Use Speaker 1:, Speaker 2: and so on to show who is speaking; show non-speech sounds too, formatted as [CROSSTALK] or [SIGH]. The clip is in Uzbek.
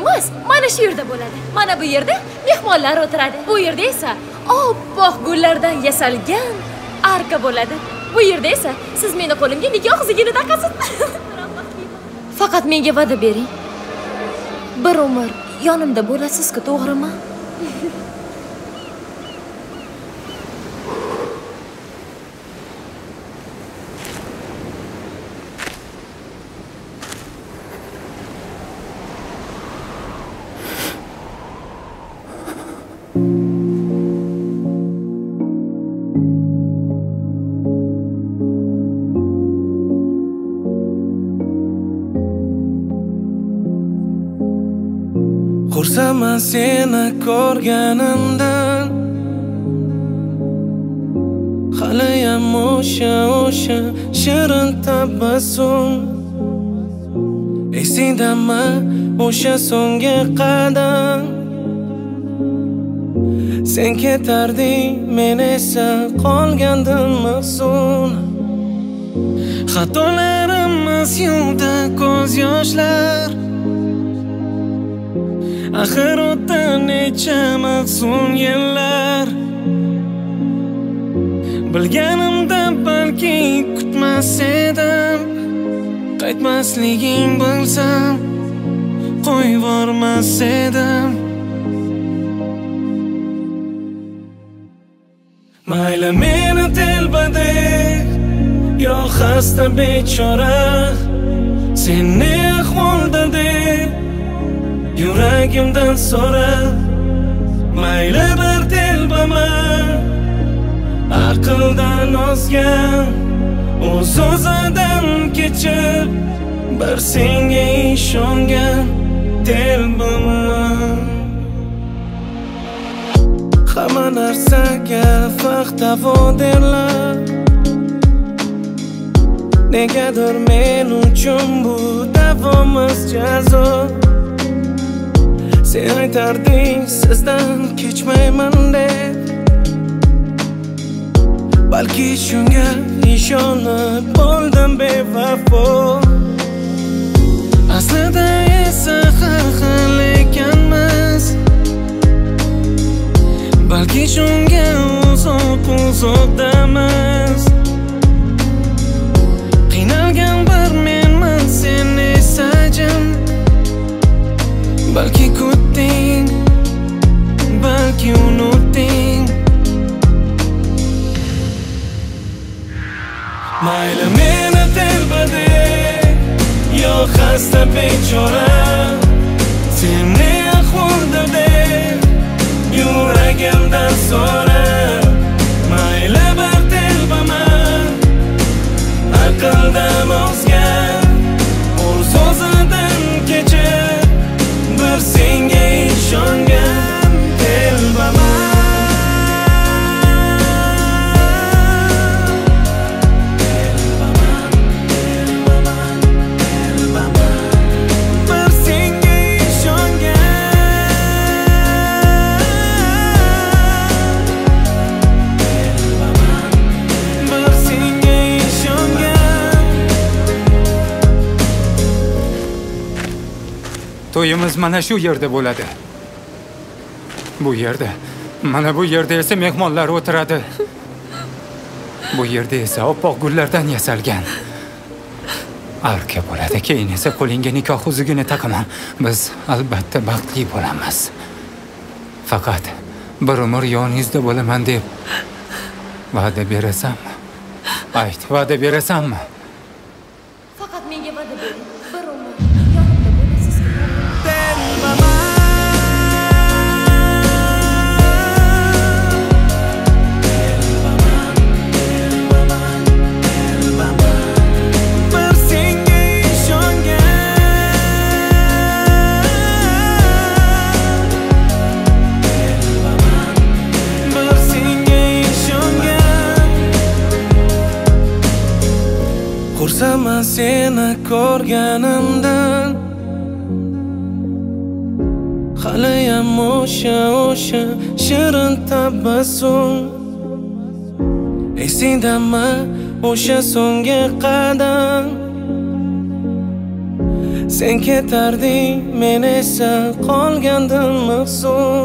Speaker 1: emas mana shu yerda bo'ladi. Mana bu yerda mehmonlar o'tiradi. Bu yerda esa oppoq gullardan yasalgan arka bo'ladi. Bu yerda esa siz meni qo'limga nikoh zigini taqasiz. [LAUGHS] Faqat menga va'da bering. Bir umr yonimda bo'lasizku to'g'rimi? [LAUGHS]
Speaker 2: seni ko'rganimdan haliyam o'sha o'sha shirin tabassum. Esingdami o'sha so'nggi qadam? Sen ketarding men esa qolgandim mahzun xatolarimiz yuvdi ko'z yoshlar. Axir necha mahzun yillar bilganimda balki kutmas edim qaytmasliging bilsam qo'yvormas edim mayli meni telbadek yo xasta bechora. Sen ne ahvolda deb yuragimdan so'ra. Mayli bir telbaman aqldan ozgan o'z o'zidan kechib bir senga ishongan telbaman hamma narsaga vaqt derlar. Negadir men uchun bu davomiz jazo sen aytarding sizdan kechmayman deb. Balki shunga ishonib bo'ldim bevafo. Aslida esa har xil ekanmiz balki shunga uzoq uzoqdamiz qiynalgan bir menman sen esa jim. Balki kutding balki unutding mayli meni telbadek yo xasta bechora sen ne ahvolda deb yuragimdan so'ra. mayli
Speaker 3: To'yimiz mana shu yerda bo'ladi. Bu yerda, mana bu yerda esa mehmonlar o'tiradi. Bu yerda esa oppoq gullardan yasalgan arka bo'ladi. Keyin esa qo'lingga nikoh uzugini taqaman. Biz albatta baxtli bo'lamiz. Faqat bir umr yoningizda bo'laman deb va'da berasanmi? Ayt, va'da berasanmi?
Speaker 2: Xursandman seni ko'rganimdan. Haliyam o'sha o'sha shirin tabassum. Esingdami o'sha so'nggi qadam? Sen ketarding men esa qolgandim mahzun